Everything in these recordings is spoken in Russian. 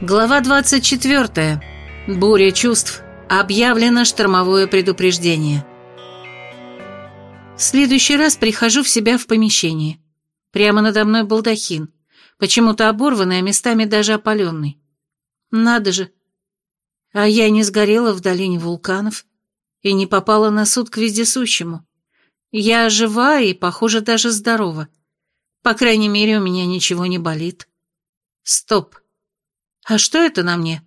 Глава 24. Буря чувств. Объявлено штормовое предупреждение. В следующий раз прихожу в себя в помещении. Прямо надо мной балдахин. Почему-то оборванный, а местами даже опаленный. Надо же. А я не сгорела в долине вулканов и не попала на суд к вездесущему. Я жива и, похоже, даже здорова. По крайней мере, у меня ничего не болит. Стоп. А что это на мне?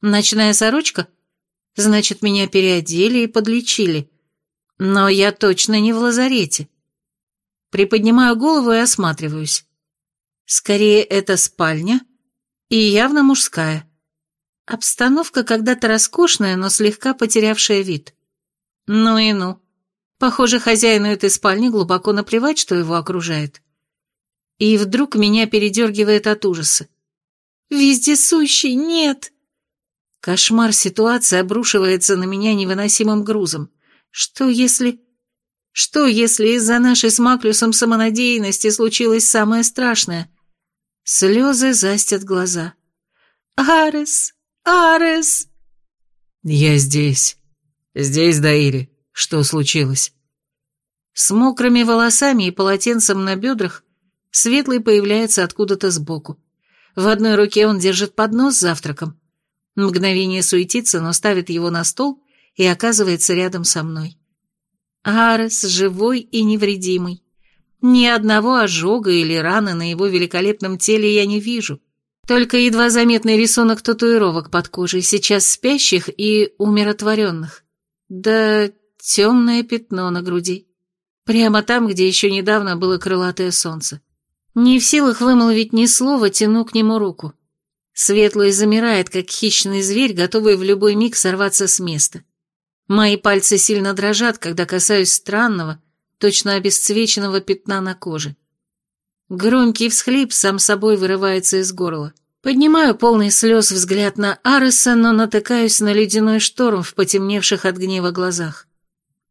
Ночная сорочка? Значит, меня переодели и подлечили. Но я точно не в лазарете. Приподнимаю голову и осматриваюсь. Скорее, это спальня и явно мужская. Обстановка когда-то роскошная, но слегка потерявшая вид. Ну и ну. Похоже, хозяину этой спальни глубоко наплевать, что его окружает. И вдруг меня передергивает от ужаса. Вездесущий, нет!» Кошмар ситуации обрушивается на меня невыносимым грузом. Что если... Что если из-за нашей с Маклюсом самонадеянности случилось самое страшное? Слезы застят глаза. «Арес! Арес!» «Я здесь. Здесь, Даири. Что случилось?» С мокрыми волосами и полотенцем на бедрах Светлый появляется откуда-то сбоку. В одной руке он держит поднос с завтраком. Мгновение суетится, но ставит его на стол и оказывается рядом со мной. Арес живой и невредимый. Ни одного ожога или раны на его великолепном теле я не вижу. Только едва заметный рисунок татуировок под кожей, сейчас спящих и умиротворенных. Да темное пятно на груди. Прямо там, где еще недавно было крылатое солнце. Не в силах вымолвить ни слова, тяну к нему руку. Светлый замирает, как хищный зверь, готовый в любой миг сорваться с места. Мои пальцы сильно дрожат, когда касаюсь странного, точно обесцвеченного пятна на коже. Громкий всхлип сам собой вырывается из горла. Поднимаю полный слез взгляд на Ареса, но натыкаюсь на ледяной шторм в потемневших от гнева глазах.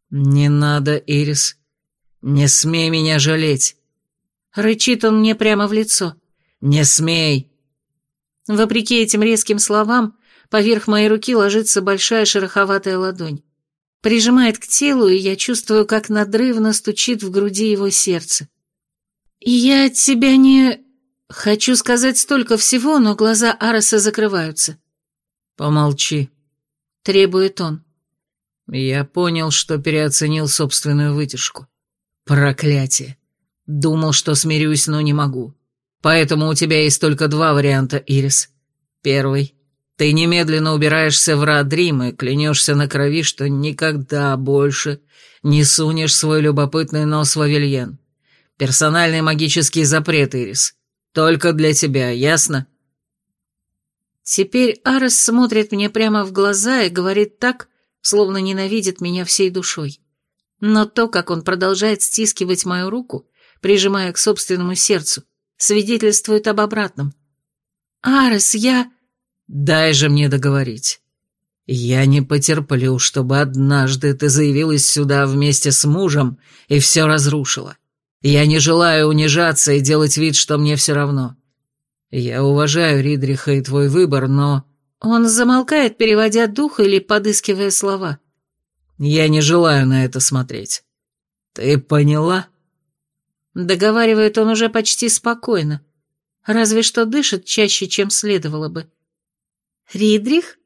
«Не надо, Ирис. Не смей меня жалеть. Рычит он мне прямо в лицо. «Не смей!» Вопреки этим резким словам, поверх моей руки ложится большая шероховатая ладонь. Прижимает к телу, и я чувствую, как надрывно стучит в груди его сердце. «Я от тебя не...» Хочу сказать столько всего, но глаза Ареса закрываются. «Помолчи», — требует он. «Я понял, что переоценил собственную выдержку. Проклятие. Думал, что смирюсь, но не могу. Поэтому у тебя есть только два варианта, Ирис. Первый. Ты немедленно убираешься в Радрим и клянешься на крови, что никогда больше не сунешь свой любопытный нос в Авельен. Персональный магический запрет, Ирис. Только для тебя, ясно? Теперь Арес смотрит мне прямо в глаза и говорит так, словно ненавидит меня всей душой. Но то, как он продолжает стискивать мою руку, прижимая к собственному сердцу, свидетельствует об обратном. «Арес, я...» «Дай же мне договорить. Я не потерплю, чтобы однажды ты заявилась сюда вместе с мужем и все разрушила. Я не желаю унижаться и делать вид, что мне все равно. Я уважаю Ридриха и твой выбор, но...» Он замолкает, переводя дух или подыскивая слова. «Я не желаю на это смотреть. Ты поняла?» Договаривает он уже почти спокойно, разве что дышит чаще, чем следовало бы. Ридрих?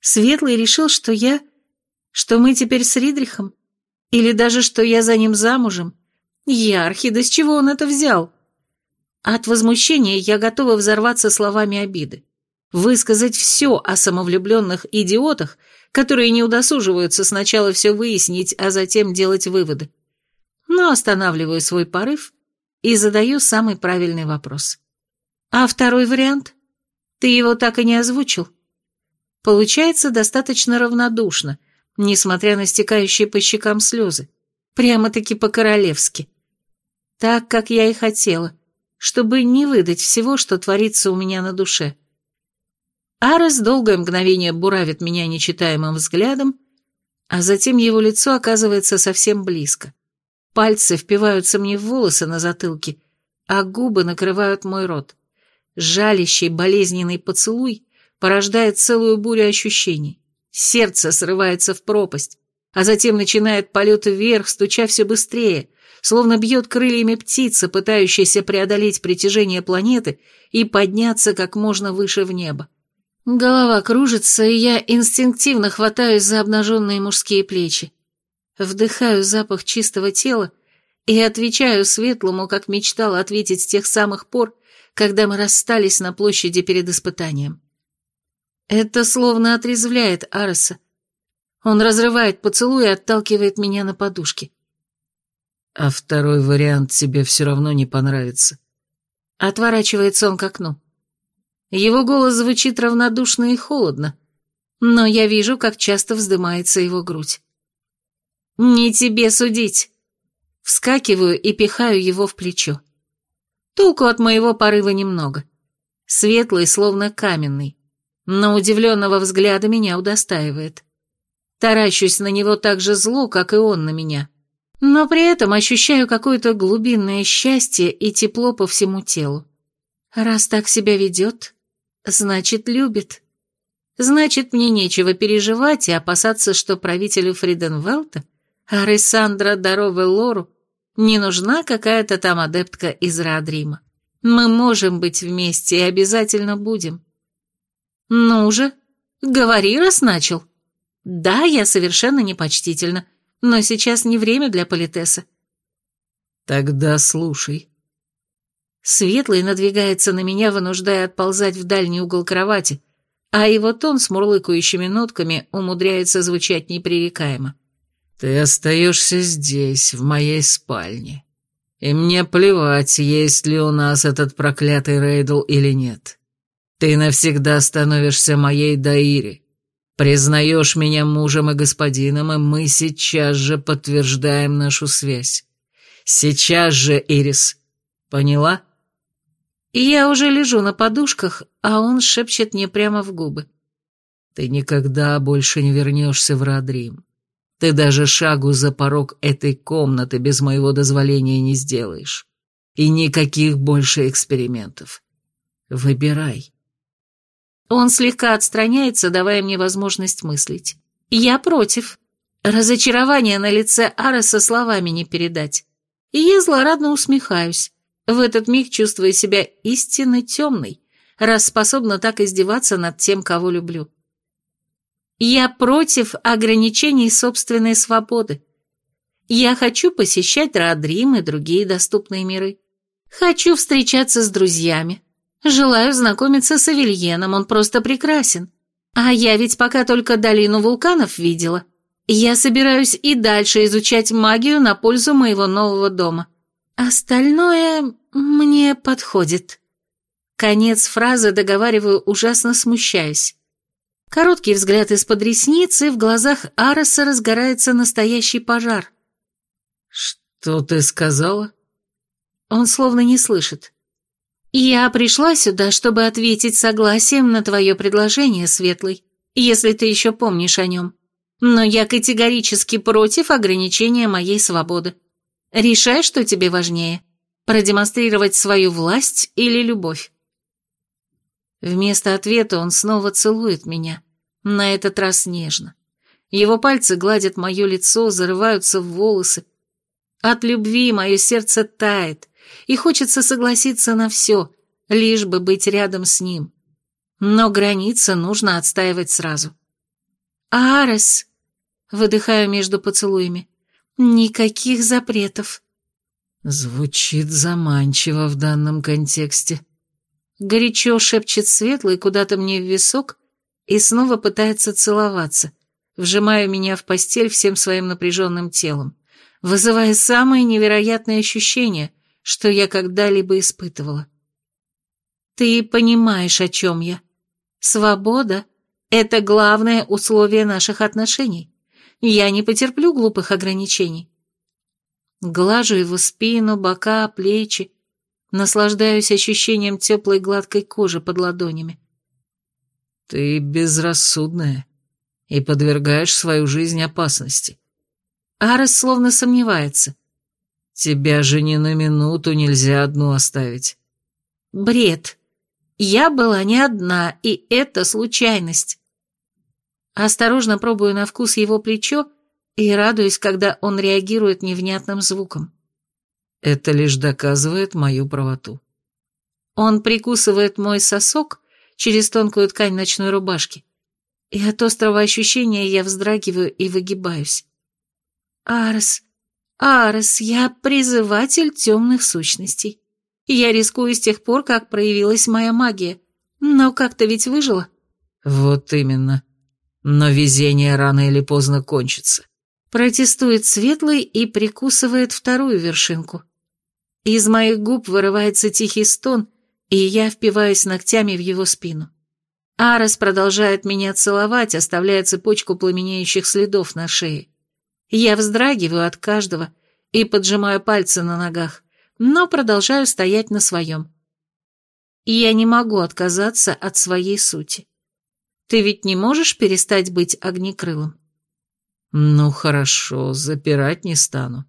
Светлый решил, что я... Что мы теперь с Ридрихом? Или даже, что я за ним замужем? Ярхи, да с чего он это взял? От возмущения я готова взорваться словами обиды. Высказать все о самовлюбленных идиотах, которые не удосуживаются сначала все выяснить, а затем делать выводы но останавливаю свой порыв и задаю самый правильный вопрос. А второй вариант? Ты его так и не озвучил. Получается достаточно равнодушно, несмотря на стекающие по щекам слезы. Прямо-таки по-королевски. Так, как я и хотела, чтобы не выдать всего, что творится у меня на душе. Арес долгое мгновение буравит меня нечитаемым взглядом, а затем его лицо оказывается совсем близко. Пальцы впиваются мне в волосы на затылке, а губы накрывают мой рот. Жалящий, болезненный поцелуй порождает целую бурю ощущений. Сердце срывается в пропасть, а затем начинает полет вверх, стуча все быстрее, словно бьет крыльями птица, пытающаяся преодолеть притяжение планеты и подняться как можно выше в небо. Голова кружится, и я инстинктивно хватаюсь за обнаженные мужские плечи. Вдыхаю запах чистого тела и отвечаю светлому, как мечтала ответить с тех самых пор, когда мы расстались на площади перед испытанием. Это словно отрезвляет Ареса. Он разрывает поцелуй и отталкивает меня на подушке. А второй вариант тебе все равно не понравится. Отворачивается он к окну. Его голос звучит равнодушно и холодно, но я вижу, как часто вздымается его грудь. «Не тебе судить!» Вскакиваю и пихаю его в плечо. Толку от моего порыва немного. Светлый, словно каменный, но удивленного взгляда меня удостаивает. Таращусь на него так же зло, как и он на меня, но при этом ощущаю какое-то глубинное счастье и тепло по всему телу. Раз так себя ведет, значит, любит. Значит, мне нечего переживать и опасаться, что правителю Фриденвелта, Арисандра Дарове Лору, не нужна какая-то там адептка из Радрима. Мы можем быть вместе и обязательно будем. Ну же, говори, раз начал. Да, я совершенно непочтительна, но сейчас не время для политеса. Тогда слушай. Светлый надвигается на меня, вынуждая отползать в дальний угол кровати, а его тон с мурлыкающими нотками умудряется звучать непререкаемо. «Ты остаешься здесь, в моей спальне. И мне плевать, есть ли у нас этот проклятый Рейдл или нет. Ты навсегда становишься моей Даири. Признаешь меня мужем и господином, и мы сейчас же подтверждаем нашу связь. Сейчас же, Ирис. Поняла?» Я уже лежу на подушках, а он шепчет мне прямо в губы. Ты никогда больше не вернешься в Радрим. Ты даже шагу за порог этой комнаты без моего дозволения не сделаешь. И никаких больше экспериментов. Выбирай. Он слегка отстраняется, давая мне возможность мыслить. Я против. Разочарование на лице Ареса словами не передать. И я злорадно усмехаюсь в этот миг чувствуя себя истинно темной, раз способна так издеваться над тем, кого люблю. Я против ограничений собственной свободы. Я хочу посещать Радрим и другие доступные миры. Хочу встречаться с друзьями. Желаю знакомиться с Авельеном, он просто прекрасен. А я ведь пока только долину вулканов видела. Я собираюсь и дальше изучать магию на пользу моего нового дома. Остальное мне подходит. Конец фразы договариваю, ужасно смущаясь. Короткий взгляд из-под ресниц, и в глазах Ароса разгорается настоящий пожар. «Что ты сказала?» Он словно не слышит. «Я пришла сюда, чтобы ответить согласием на твое предложение, Светлый, если ты еще помнишь о нем. Но я категорически против ограничения моей свободы. Решай, что тебе важнее. Продемонстрировать свою власть или любовь. Вместо ответа он снова целует меня, на этот раз нежно. Его пальцы гладят мое лицо, зарываются в волосы. От любви мое сердце тает, и хочется согласиться на все, лишь бы быть рядом с ним. Но границы нужно отстаивать сразу. «Арес!» — выдыхаю между поцелуями. Никаких запретов. Звучит заманчиво в данном контексте. Горячо шепчет Светлый куда-то мне в висок и снова пытается целоваться, вжимая меня в постель всем своим напряженным телом, вызывая самые невероятные ощущения, что я когда-либо испытывала. Ты понимаешь, о чем я. Свобода — это главное условие наших отношений. Я не потерплю глупых ограничений. Глажу его спину, бока, плечи, наслаждаюсь ощущением теплой гладкой кожи под ладонями. Ты безрассудная и подвергаешь свою жизнь опасности. Арес словно сомневается. Тебя же ни на минуту нельзя одну оставить. Бред. Я была не одна, и это случайность. Осторожно пробую на вкус его плечо и радуюсь, когда он реагирует невнятным звуком. Это лишь доказывает мою правоту. Он прикусывает мой сосок через тонкую ткань ночной рубашки, и от острого ощущения я вздрагиваю и выгибаюсь. «Арес, Арес, я призыватель темных сущностей. Я рискую с тех пор, как проявилась моя магия, но как-то ведь выжила». «Вот именно. Но везение рано или поздно кончится». Протестует Светлый и прикусывает вторую вершинку. Из моих губ вырывается тихий стон, и я впиваюсь ногтями в его спину. Арес продолжает меня целовать, оставляя цепочку пламенеющих следов на шее. Я вздрагиваю от каждого и поджимаю пальцы на ногах, но продолжаю стоять на своем. Я не могу отказаться от своей сути. Ты ведь не можешь перестать быть огнекрылым? Ну хорошо, запирать не стану.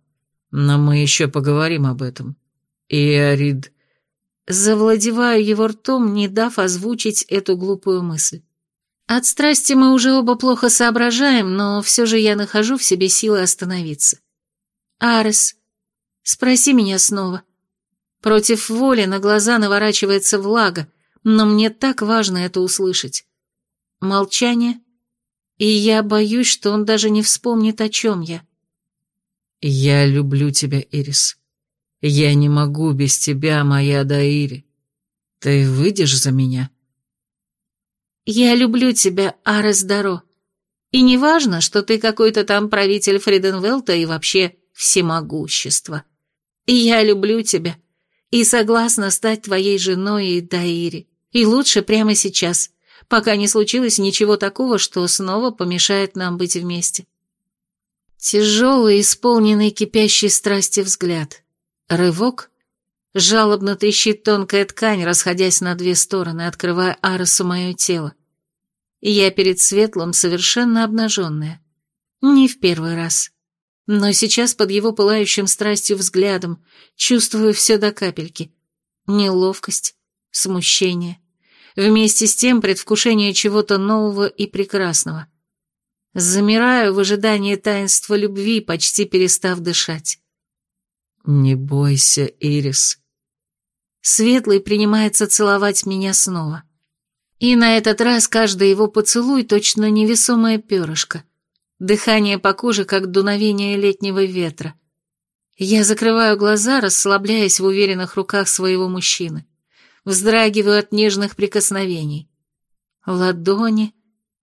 Но мы еще поговорим об этом. И Арид Завладеваю его ртом, не дав озвучить эту глупую мысль. От страсти мы уже оба плохо соображаем, но все же я нахожу в себе силы остановиться. «Арес, спроси меня снова». Против воли на глаза наворачивается влага, но мне так важно это услышать. Молчание, и я боюсь, что он даже не вспомнит, о чем я. «Я люблю тебя, Ирис. Я не могу без тебя, моя Даири. Ты выйдешь за меня?» «Я люблю тебя, Арес Даро. И не важно, что ты какой-то там правитель Фриденвелта и вообще всемогущество. Я люблю тебя и согласна стать твоей женой и Даири. И лучше прямо сейчас, пока не случилось ничего такого, что снова помешает нам быть вместе». Тяжелый, исполненный кипящей страсти взгляд. Рывок. Жалобно трещит тонкая ткань, расходясь на две стороны, открывая Аресу мое тело. Я перед светлым совершенно обнаженная. Не в первый раз. Но сейчас под его пылающим страстью взглядом чувствую все до капельки. Неловкость, смущение. Вместе с тем предвкушение чего-то нового и прекрасного. Замираю в ожидании таинства любви, почти перестав дышать. «Не бойся, Ирис». Светлый принимается целовать меня снова. И на этот раз каждый его поцелуй точно невесомое перышко. Дыхание по коже, как дуновение летнего ветра. Я закрываю глаза, расслабляясь в уверенных руках своего мужчины. Вздрагиваю от нежных прикосновений. Ладони,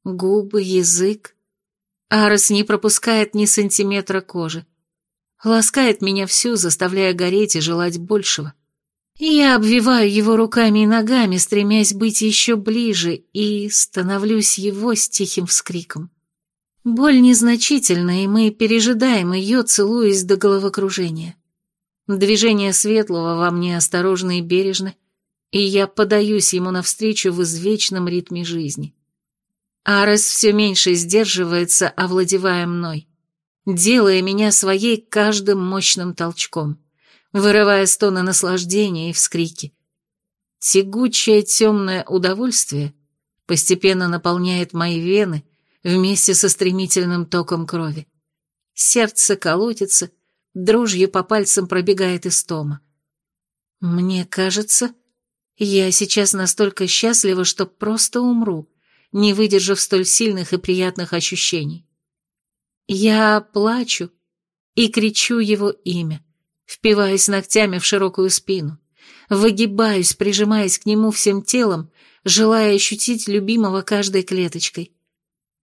губы, язык. Арес не пропускает ни сантиметра кожи ласкает меня всю, заставляя гореть и желать большего. Я обвиваю его руками и ногами, стремясь быть еще ближе, и становлюсь его с тихим вскриком. Боль незначительна, и мы пережидаем ее, целуясь до головокружения. Движения светлого во мне осторожны и бережны, и я подаюсь ему навстречу в извечном ритме жизни. Арес все меньше сдерживается, овладевая мной делая меня своей каждым мощным толчком, вырывая стоны наслаждения и вскрики. Тягучее темное удовольствие постепенно наполняет мои вены вместе со стремительным током крови. Сердце колотится, дрожью по пальцам пробегает истома. Мне кажется, я сейчас настолько счастлива, что просто умру, не выдержав столь сильных и приятных ощущений. Я плачу и кричу его имя, впиваясь ногтями в широкую спину, выгибаюсь, прижимаясь к нему всем телом, желая ощутить любимого каждой клеточкой.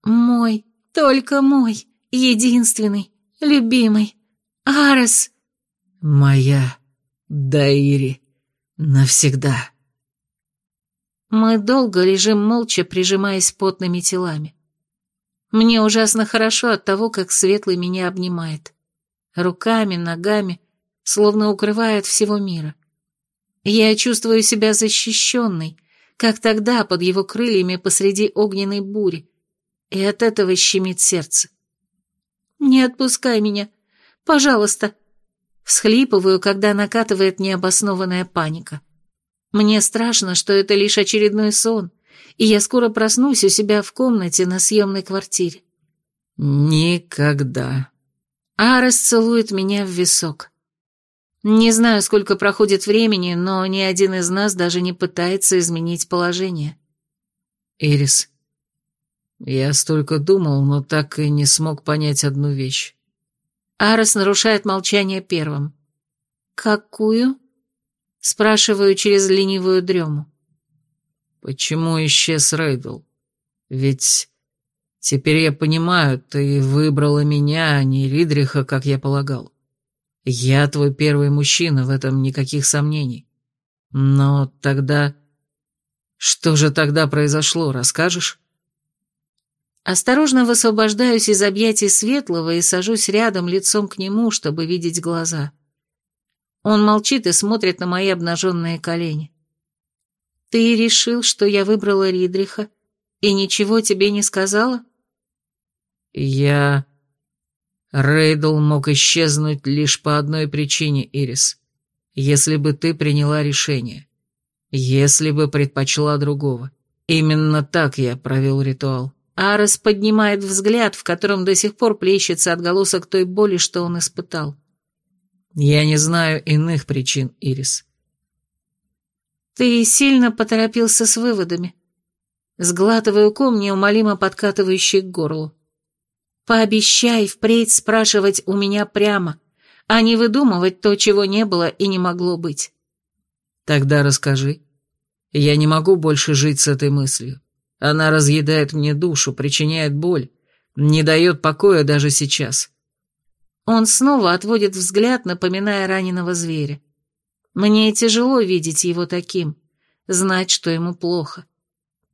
Мой, только мой, единственный, любимый, Арес. Моя Даири навсегда. Мы долго лежим молча, прижимаясь потными телами. Мне ужасно хорошо от того, как Светлый меня обнимает. Руками, ногами, словно укрывает всего мира. Я чувствую себя защищенной, как тогда под его крыльями посреди огненной бури, и от этого щемит сердце. «Не отпускай меня, пожалуйста!» Всхлипываю, когда накатывает необоснованная паника. Мне страшно, что это лишь очередной сон, и я скоро проснусь у себя в комнате на съемной квартире. Никогда. Арес целует меня в висок. Не знаю, сколько проходит времени, но ни один из нас даже не пытается изменить положение. Ирис, я столько думал, но так и не смог понять одну вещь. Арес нарушает молчание первым. «Какую?» Спрашиваю через ленивую дрему. «Почему исчез Рейдл? Ведь теперь я понимаю, ты выбрала меня, а не Ридриха, как я полагал. Я твой первый мужчина, в этом никаких сомнений. Но тогда... Что же тогда произошло, расскажешь?» Осторожно высвобождаюсь из объятий Светлого и сажусь рядом лицом к нему, чтобы видеть глаза. Он молчит и смотрит на мои обнаженные колени. «Ты решил, что я выбрала Ридриха, и ничего тебе не сказала?» «Я...» Рейдл мог исчезнуть лишь по одной причине, Ирис. Если бы ты приняла решение. Если бы предпочла другого. Именно так я провел ритуал. Арес поднимает взгляд, в котором до сих пор плещется отголосок той боли, что он испытал. Я не знаю иных причин, Ирис. Ты сильно поторопился с выводами. Сглатываю ком, неумолимо подкатывающий к горлу. Пообещай впредь спрашивать у меня прямо, а не выдумывать то, чего не было и не могло быть. Тогда расскажи. Я не могу больше жить с этой мыслью. Она разъедает мне душу, причиняет боль, не дает покоя даже сейчас. Он снова отводит взгляд, напоминая раненого зверя. Мне тяжело видеть его таким, знать, что ему плохо.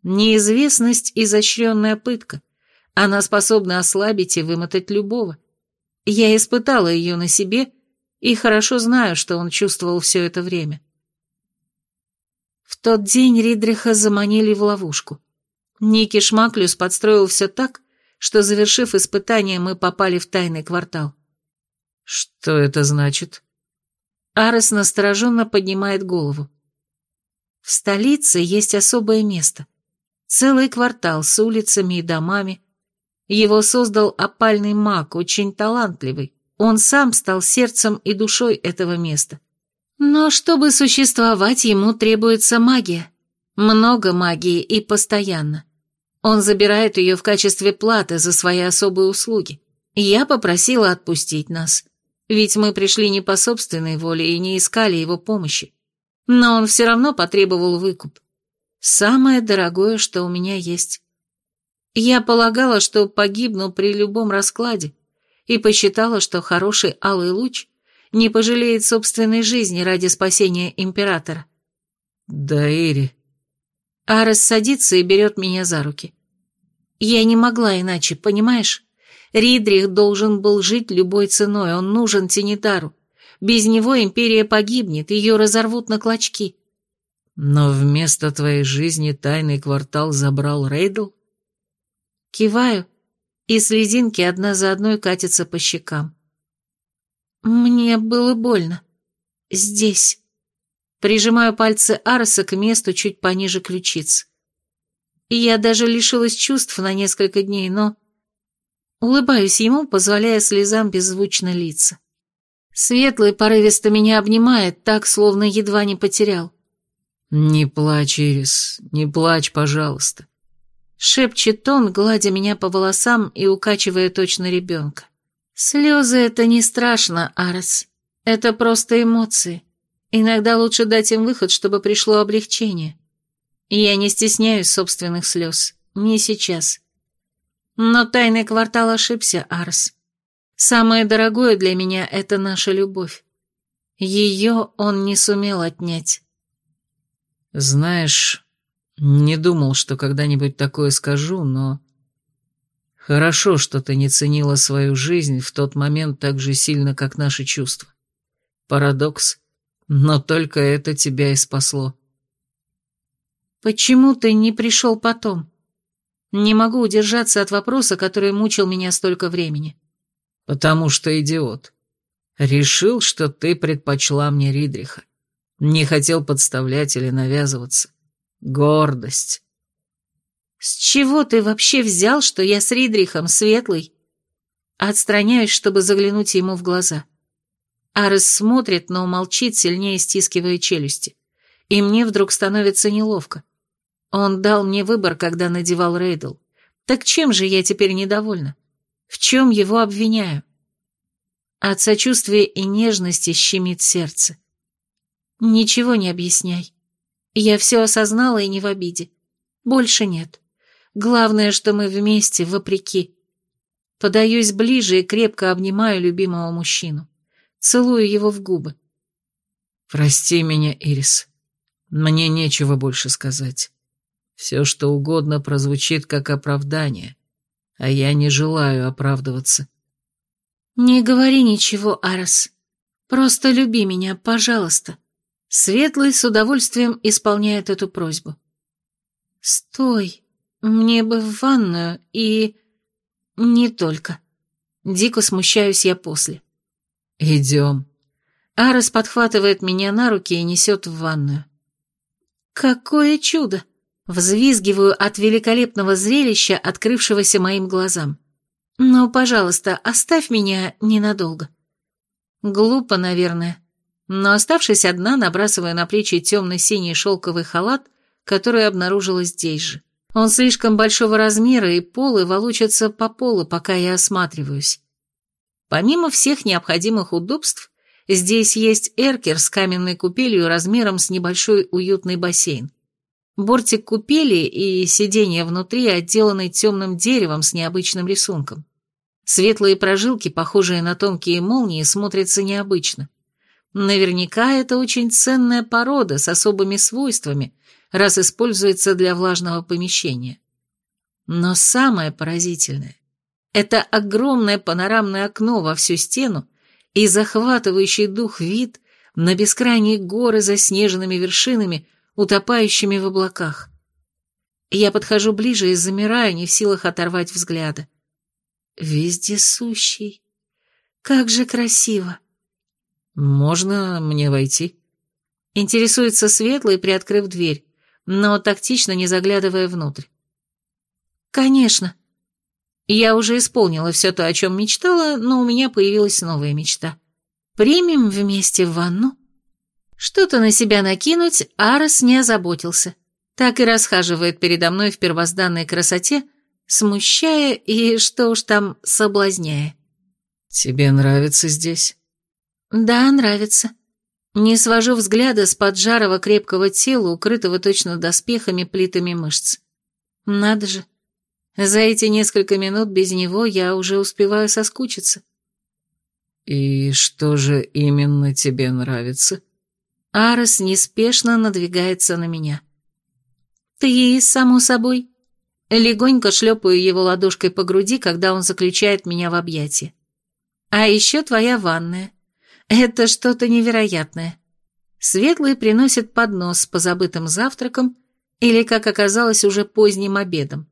Неизвестность – изощренная пытка. Она способна ослабить и вымотать любого. Я испытала ее на себе и хорошо знаю, что он чувствовал все это время. В тот день Ридриха заманили в ловушку. Ники Шмаклюс подстроил все так, что, завершив испытание, мы попали в тайный квартал. «Что это значит?» Арес настороженно поднимает голову. В столице есть особое место. Целый квартал с улицами и домами. Его создал опальный маг, очень талантливый. Он сам стал сердцем и душой этого места. Но чтобы существовать, ему требуется магия. Много магии и постоянно. Он забирает ее в качестве платы за свои особые услуги. Я попросила отпустить нас ведь мы пришли не по собственной воле и не искали его помощи. Но он все равно потребовал выкуп. Самое дорогое, что у меня есть. Я полагала, что погибну при любом раскладе, и посчитала, что хороший алый луч не пожалеет собственной жизни ради спасения императора. Да, Ири. Арес садится и берет меня за руки. Я не могла иначе, понимаешь? Ридрих должен был жить любой ценой, он нужен Тинитару. Без него империя погибнет, ее разорвут на клочки. Но вместо твоей жизни тайный квартал забрал Рейдл? Киваю, и слезинки одна за одной катятся по щекам. Мне было больно. Здесь. Прижимаю пальцы Арса к месту чуть пониже ключиц. Я даже лишилась чувств на несколько дней, но Улыбаюсь ему, позволяя слезам беззвучно литься. Светлый порывисто меня обнимает, так, словно едва не потерял. «Не плачь, Ирис, не плачь, пожалуйста», — шепчет он, гладя меня по волосам и укачивая точно ребенка. «Слезы — это не страшно, Арес. Это просто эмоции. Иногда лучше дать им выход, чтобы пришло облегчение. я не стесняюсь собственных слез. Не сейчас. Но тайный квартал ошибся, Арс. Самое дорогое для меня — это наша любовь. Ее он не сумел отнять. Знаешь, не думал, что когда-нибудь такое скажу, но... Хорошо, что ты не ценила свою жизнь в тот момент так же сильно, как наши чувства. Парадокс, но только это тебя и спасло. Почему ты не пришел потом? Не могу удержаться от вопроса, который мучил меня столько времени. Потому что идиот. Решил, что ты предпочла мне Ридриха. Не хотел подставлять или навязываться. Гордость. «С чего ты вообще взял, что я с Ридрихом светлый?» Отстраняюсь, чтобы заглянуть ему в глаза. Арес смотрит, но молчит, сильнее стискивая челюсти. И мне вдруг становится неловко. Он дал мне выбор, когда надевал Рейдл. Так чем же я теперь недовольна? В чем его обвиняю? От сочувствия и нежности щемит сердце. Ничего не объясняй. Я все осознала и не в обиде. Больше нет. Главное, что мы вместе, вопреки. Подаюсь ближе и крепко обнимаю любимого мужчину. Целую его в губы. «Прости меня, Ирис. Мне нечего больше сказать. Все, что угодно, прозвучит как оправдание, а я не желаю оправдываться». «Не говори ничего, Арас. Просто люби меня, пожалуйста». Светлый с удовольствием исполняет эту просьбу. «Стой, мне бы в ванную и...» «Не только. Дико смущаюсь я после». «Идем». Арес подхватывает меня на руки и несет в ванную. «Какое чудо!» Взвизгиваю от великолепного зрелища, открывшегося моим глазам. «Но, пожалуйста, оставь меня ненадолго». Глупо, наверное, но, оставшись одна, набрасывая на плечи темно-синий шелковый халат, который обнаружила здесь же. Он слишком большого размера, и полы волочатся по полу, пока я осматриваюсь. Помимо всех необходимых удобств, здесь есть эркер с каменной купелью размером с небольшой уютный бассейн. Бортик купели и сиденье внутри отделаны темным деревом с необычным рисунком. Светлые прожилки, похожие на тонкие молнии, смотрятся необычно. Наверняка это очень ценная порода с особыми свойствами, раз используется для влажного помещения. Но самое поразительное – это огромное панорамное окно во всю стену и захватывающий дух вид на бескрайние горы за снежными вершинами, утопающими в облаках. Я подхожу ближе и замираю, не в силах оторвать взгляда. Вездесущий. Как же красиво. «Можно мне войти?» Интересуется Светлый, приоткрыв дверь, но тактично не заглядывая внутрь. «Конечно. Я уже исполнила все то, о чем мечтала, но у меня появилась новая мечта. Примем вместе ванну?» Что-то на себя накинуть Арос не озаботился. Так и расхаживает передо мной в первозданной красоте, смущая и, что уж там, соблазняя. «Тебе нравится здесь?» «Да, нравится. Не свожу взгляда с поджарого крепкого тела, укрытого точно доспехами плитами мышц. Надо же. За эти несколько минут без него я уже успеваю соскучиться». «И что же именно тебе нравится?» Арес неспешно надвигается на меня. «Ты, само собой». Легонько шлепаю его ладошкой по груди, когда он заключает меня в объятия. «А еще твоя ванная. Это что-то невероятное. Светлый приносит поднос с позабытым завтраком или, как оказалось, уже поздним обедом,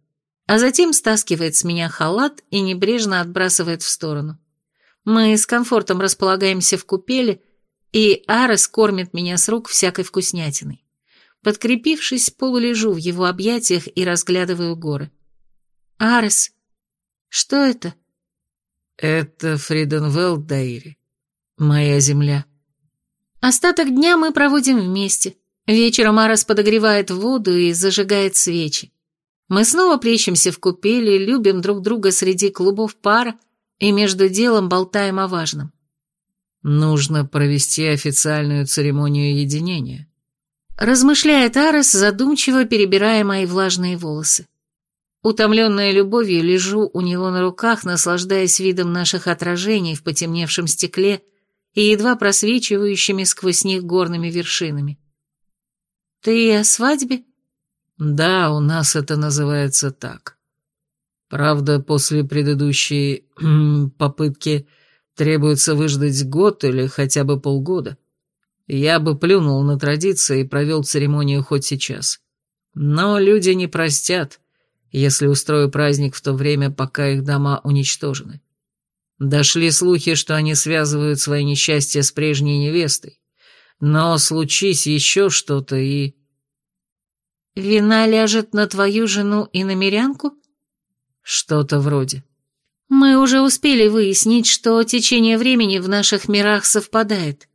а затем стаскивает с меня халат и небрежно отбрасывает в сторону. Мы с комфортом располагаемся в купели, и Арес кормит меня с рук всякой вкуснятиной. Подкрепившись, полулежу в его объятиях и разглядываю горы. «Арес, что это?» «Это Фриденвелл Дайри. Моя земля. Остаток дня мы проводим вместе. Вечером Арас подогревает воду и зажигает свечи. Мы снова плещемся в купели, любим друг друга среди клубов пара и между делом болтаем о важном. Нужно провести официальную церемонию единения. Размышляет Арас, задумчиво перебирая мои влажные волосы. Утомленная любовью, лежу у него на руках, наслаждаясь видом наших отражений в потемневшем стекле и едва просвечивающими сквозь них горными вершинами. «Ты о свадьбе?» «Да, у нас это называется так. Правда, после предыдущей попытки требуется выждать год или хотя бы полгода. Я бы плюнул на традиции и провел церемонию хоть сейчас. Но люди не простят, если устрою праздник в то время, пока их дома уничтожены. Дошли слухи, что они связывают свои несчастья с прежней невестой, Но случись еще что-то и... Вина ляжет на твою жену и на мирянку? Что-то вроде. Мы уже успели выяснить, что течение времени в наших мирах совпадает.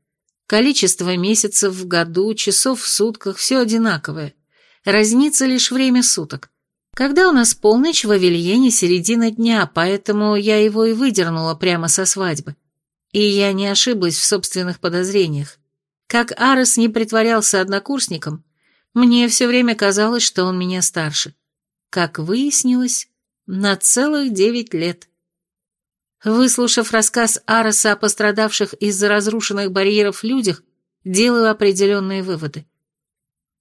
Количество месяцев в году, часов в сутках, все одинаковое. Разница лишь время суток. Когда у нас полночь в Авельене середина дня, поэтому я его и выдернула прямо со свадьбы. И я не ошиблась в собственных подозрениях. Как Арес не притворялся однокурсником, мне все время казалось, что он меня старше. Как выяснилось, на целых девять лет. Выслушав рассказ Ареса о пострадавших из-за разрушенных барьеров людях, делаю определенные выводы.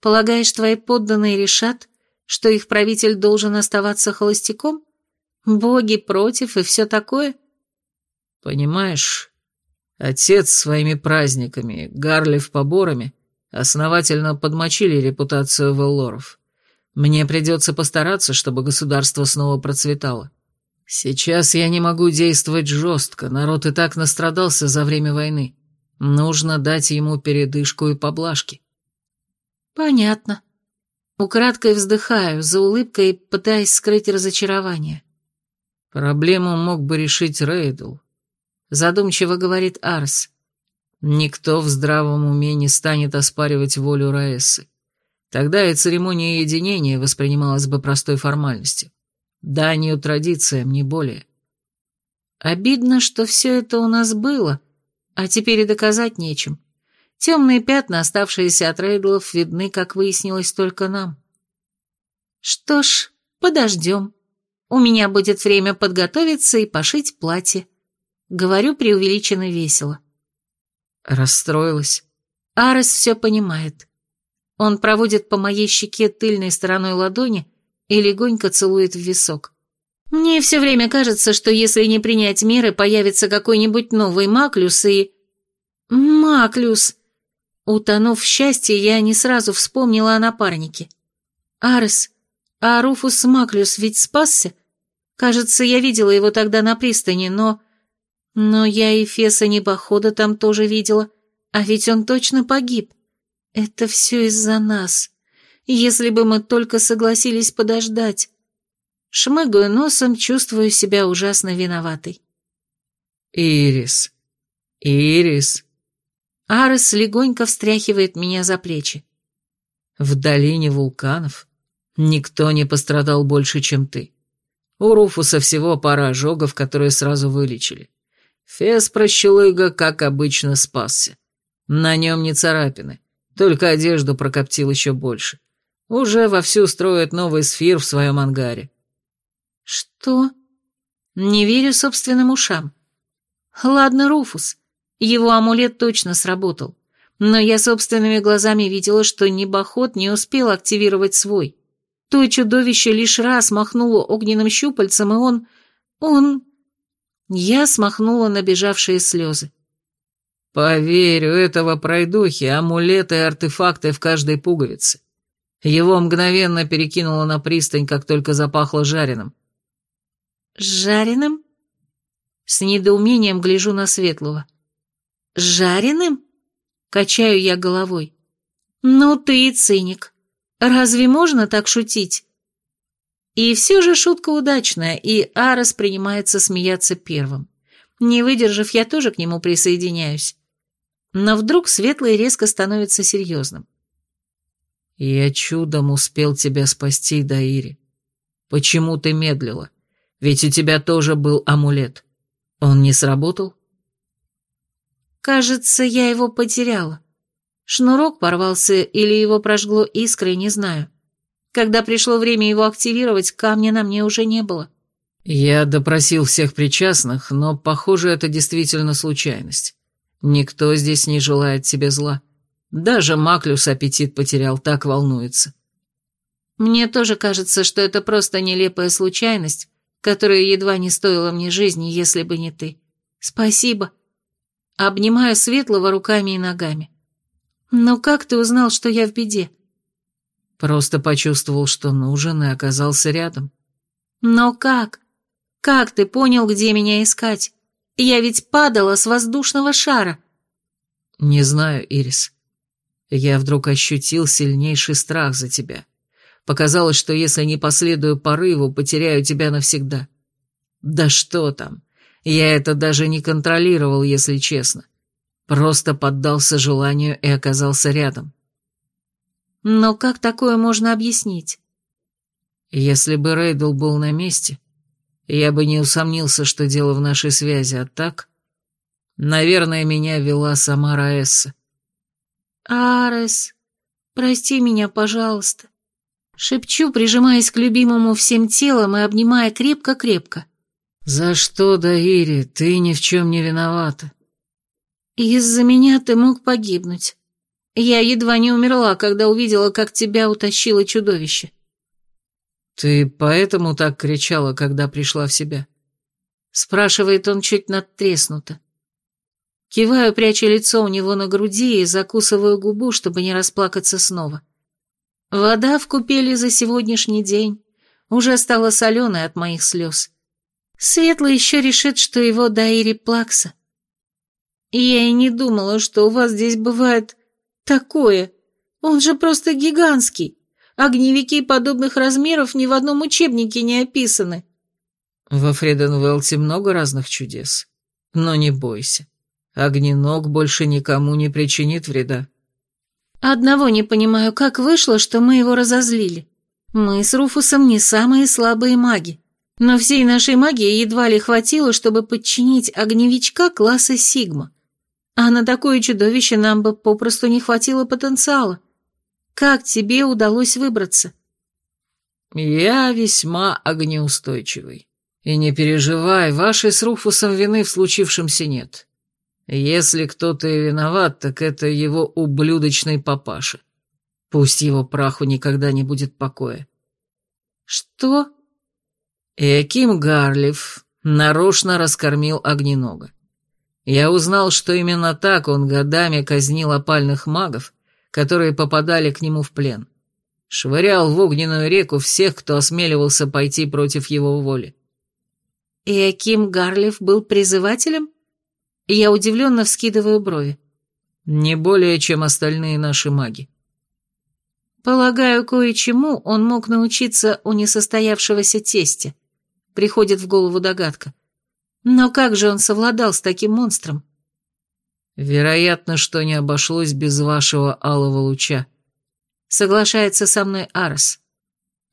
Полагаешь, твои подданные решат, что их правитель должен оставаться холостяком? Боги против и все такое? Понимаешь, отец своими праздниками, Гарлев поборами, основательно подмочили репутацию Веллоров. Мне придется постараться, чтобы государство снова процветало. Сейчас я не могу действовать жестко, народ и так настрадался за время войны. Нужно дать ему передышку и поблажки. Понятно. Украдкой вздыхаю, за улыбкой пытаясь скрыть разочарование. Проблему мог бы решить Рейдл. Задумчиво говорит Арс. Никто в здравом уме не станет оспаривать волю Раэсы. Тогда и церемония единения воспринималась бы простой формальностью. Данью традициям, не более. Обидно, что все это у нас было, а теперь и доказать нечем. Темные пятна, оставшиеся от рейдлов, видны, как выяснилось, только нам. Что ж, подождем. У меня будет время подготовиться и пошить платье. Говорю преувеличенно весело. Расстроилась. Арес все понимает. Он проводит по моей щеке тыльной стороной ладони и легонько целует в висок. Мне все время кажется, что если не принять меры, появится какой-нибудь новый Маклюс и... Маклюс! Утонув в счастье, я не сразу вспомнила о напарнике. Арес, а Руфус Маклюс ведь спасся? Кажется, я видела его тогда на пристани, но... Но я и Феса Небохода там тоже видела, а ведь он точно погиб. Это все из-за нас. Если бы мы только согласились подождать. Шмыгаю носом, чувствую себя ужасно виноватой. «Ирис! Ирис!» Арес легонько встряхивает меня за плечи. «В долине вулканов никто не пострадал больше, чем ты. У Руфуса всего пара ожогов, которые сразу вылечили. Фес прощелыга, как обычно, спасся. На нем не царапины, только одежду прокоптил еще больше. Уже вовсю строит новый сфир в своем ангаре. Что? Не верю собственным ушам. Ладно, Руфус, его амулет точно сработал. Но я собственными глазами видела, что небоход не успел активировать свой. То чудовище лишь раз махнуло огненным щупальцем, и он... он... Я смахнула набежавшие слезы. Поверь, у этого пройдухи амулеты и артефакты в каждой пуговице. Его мгновенно перекинуло на пристань, как только запахло жареным. «Жареным?» С недоумением гляжу на Светлого. «Жареным?» Качаю я головой. «Ну ты и циник. Разве можно так шутить?» И все же шутка удачная, и Арас принимается смеяться первым. Не выдержав, я тоже к нему присоединяюсь. Но вдруг Светлый резко становится серьезным. «Я чудом успел тебя спасти, Даири. Почему ты медлила? Ведь у тебя тоже был амулет. Он не сработал?» «Кажется, я его потеряла. Шнурок порвался или его прожгло искрой, не знаю. Когда пришло время его активировать, камня на мне уже не было». «Я допросил всех причастных, но, похоже, это действительно случайность. Никто здесь не желает тебе зла». Даже Маклюс аппетит потерял, так волнуется. Мне тоже кажется, что это просто нелепая случайность, которая едва не стоила мне жизни, если бы не ты. Спасибо. Обнимаю Светлого руками и ногами. Но как ты узнал, что я в беде? Просто почувствовал, что нужен, и оказался рядом. Но как? Как ты понял, где меня искать? Я ведь падала с воздушного шара. Не знаю, Ирис. Я вдруг ощутил сильнейший страх за тебя. Показалось, что если не последую порыву, потеряю тебя навсегда. Да что там, я это даже не контролировал, если честно. Просто поддался желанию и оказался рядом. Но как такое можно объяснить? Если бы Рейдл был на месте, я бы не усомнился, что дело в нашей связи, а так... Наверное, меня вела сама Раэсса. «Арес, прости меня, пожалуйста». Шепчу, прижимаясь к любимому всем телом и обнимая крепко-крепко. «За что, Даири, ты ни в чем не виновата?» «Из-за меня ты мог погибнуть. Я едва не умерла, когда увидела, как тебя утащило чудовище». «Ты поэтому так кричала, когда пришла в себя?» Спрашивает он чуть надтреснуто. Киваю, пряча лицо у него на груди и закусываю губу, чтобы не расплакаться снова. Вода в купели за сегодняшний день уже стала соленой от моих слез. Светлый еще решит, что его Даири Плакса. я и не думала, что у вас здесь бывает такое. Он же просто гигантский. Огневики подобных размеров ни в одном учебнике не описаны. Во Фреденвелте много разных чудес. Но не бойся. Огненок больше никому не причинит вреда. Одного не понимаю, как вышло, что мы его разозлили. Мы с Руфусом не самые слабые маги, но всей нашей магии едва ли хватило, чтобы подчинить огневичка класса Сигма. А на такое чудовище нам бы попросту не хватило потенциала. Как тебе удалось выбраться? Я весьма огнеустойчивый. И не переживай, вашей с Руфусом вины в случившемся нет. Если кто-то и виноват, так это его ублюдочный папаша. Пусть его праху никогда не будет покоя. Что? Эким Гарлиф нарочно раскормил огненога. Я узнал, что именно так он годами казнил опальных магов, которые попадали к нему в плен. Швырял в огненную реку всех, кто осмеливался пойти против его воли. И Аким Гарлиф был призывателем? Я удивленно вскидываю брови. Не более, чем остальные наши маги. Полагаю, кое-чему он мог научиться у несостоявшегося тестя. Приходит в голову догадка. Но как же он совладал с таким монстром? Вероятно, что не обошлось без вашего алого луча. Соглашается со мной Арс.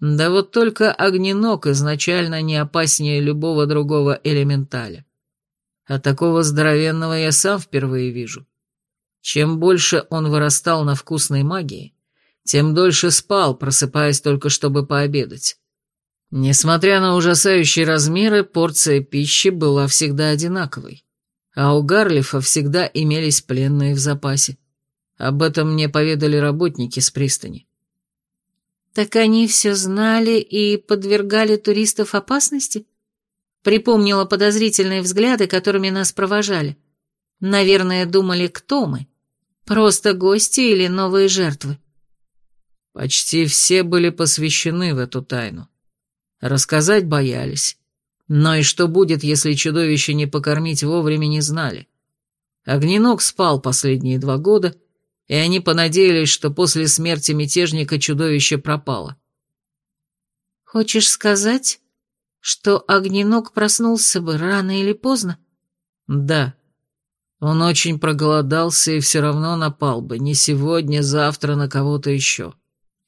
Да вот только огненок изначально не опаснее любого другого элементаля. А такого здоровенного я сам впервые вижу. Чем больше он вырастал на вкусной магии, тем дольше спал, просыпаясь только чтобы пообедать. Несмотря на ужасающие размеры, порция пищи была всегда одинаковой. А у Гарлифа всегда имелись пленные в запасе. Об этом мне поведали работники с пристани. Так они все знали и подвергали туристов опасности? Припомнила подозрительные взгляды, которыми нас провожали. Наверное, думали, кто мы. Просто гости или новые жертвы. Почти все были посвящены в эту тайну. Рассказать боялись. Но и что будет, если чудовище не покормить вовремя, не знали. Огненок спал последние два года, и они понадеялись, что после смерти мятежника чудовище пропало. «Хочешь сказать, что огненок проснулся бы рано или поздно? Да. Он очень проголодался и все равно напал бы, не сегодня, завтра на кого-то еще.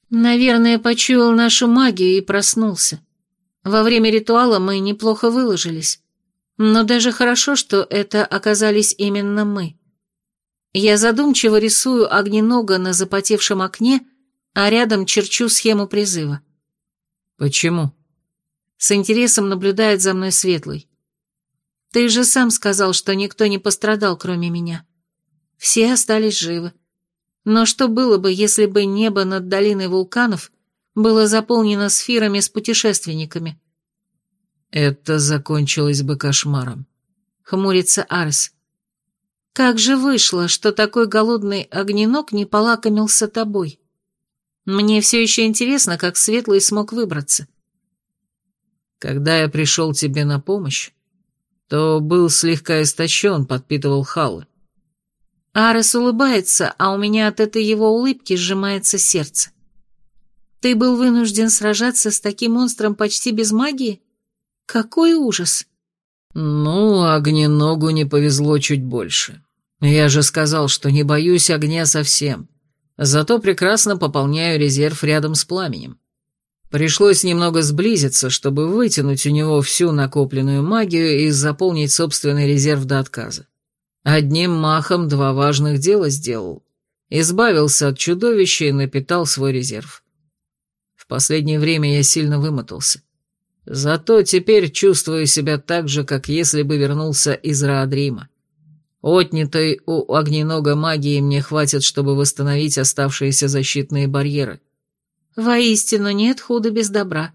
Наверное, почуял нашу магию и проснулся. Во время ритуала мы неплохо выложились. Но даже хорошо, что это оказались именно мы. Я задумчиво рисую огненога на запотевшем окне, а рядом черчу схему призыва. Почему? С интересом наблюдает за мной Светлый. Ты же сам сказал, что никто не пострадал, кроме меня. Все остались живы. Но что было бы, если бы небо над долиной вулканов было заполнено сферами с путешественниками? Это закончилось бы кошмаром. Хмурится Арс. Как же вышло, что такой голодный огненок не полакомился тобой? Мне все еще интересно, как Светлый смог выбраться. — когда я пришел тебе на помощь, то был слегка истощен, подпитывал халы. Арес улыбается, а у меня от этой его улыбки сжимается сердце. Ты был вынужден сражаться с таким монстром почти без магии? Какой ужас! Ну, огненогу не повезло чуть больше. Я же сказал, что не боюсь огня совсем. Зато прекрасно пополняю резерв рядом с пламенем. Пришлось немного сблизиться, чтобы вытянуть у него всю накопленную магию и заполнить собственный резерв до отказа. Одним махом два важных дела сделал. Избавился от чудовища и напитал свой резерв. В последнее время я сильно вымотался. Зато теперь чувствую себя так же, как если бы вернулся из Раадрима. Отнятой у огненога магии мне хватит, чтобы восстановить оставшиеся защитные барьеры. Воистину нет худа без добра.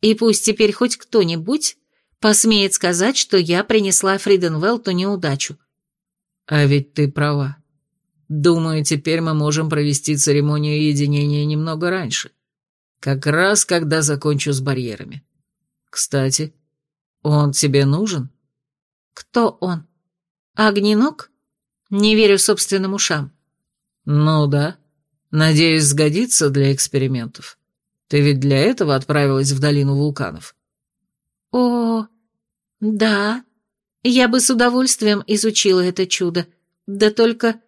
И пусть теперь хоть кто-нибудь посмеет сказать, что я принесла Фриденвелту неудачу. А ведь ты права. Думаю, теперь мы можем провести церемонию единения немного раньше. Как раз, когда закончу с барьерами. Кстати, он тебе нужен? Кто он? Огненок? Не верю собственным ушам. Ну да. Надеюсь, сгодится для экспериментов. Ты ведь для этого отправилась в долину вулканов? О, да. Я бы с удовольствием изучила это чудо. Да только...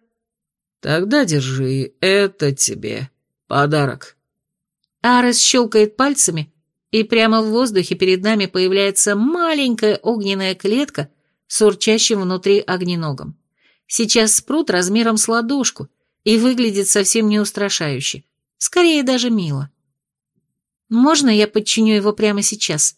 Тогда держи, это тебе подарок. Арес щелкает пальцами, и прямо в воздухе перед нами появляется маленькая огненная клетка с урчащим внутри огненогом. Сейчас спрут размером с ладошку, и выглядит совсем не устрашающе. Скорее даже мило. Можно я подчиню его прямо сейчас?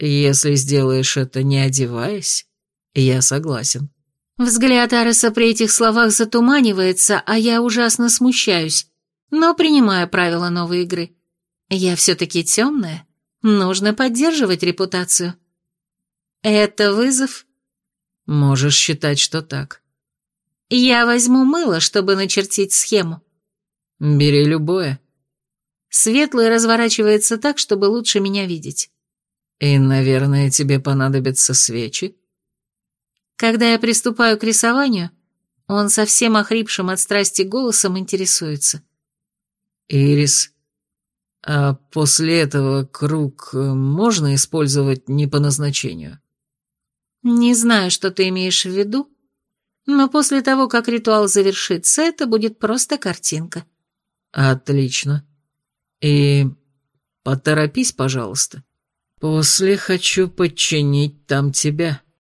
Если сделаешь это не одеваясь, я согласен. Взгляд Ареса при этих словах затуманивается, а я ужасно смущаюсь, но принимаю правила новой игры. Я все-таки темная, нужно поддерживать репутацию. Это вызов? Можешь считать, что так. Я возьму мыло, чтобы начертить схему. Бери любое. Светлый разворачивается так, чтобы лучше меня видеть. И, наверное, тебе понадобятся свечи. Когда я приступаю к рисованию, он совсем охрипшим от страсти голосом интересуется. Ирис, а после этого круг э, можно использовать не по назначению? Не знаю, что ты имеешь в виду, но после того, как ритуал завершится, это будет просто картинка. Отлично. И поторопись, пожалуйста. После хочу подчинить там тебя.